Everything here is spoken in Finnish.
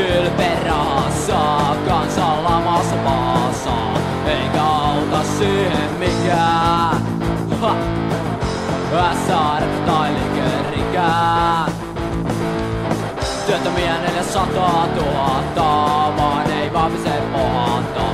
kylperä kansalla maassa maassa, eikä auta siihen mikään. Ha! SR tai liikerikään. Työttömiä 400 000, vaan ei vaan se pohanta.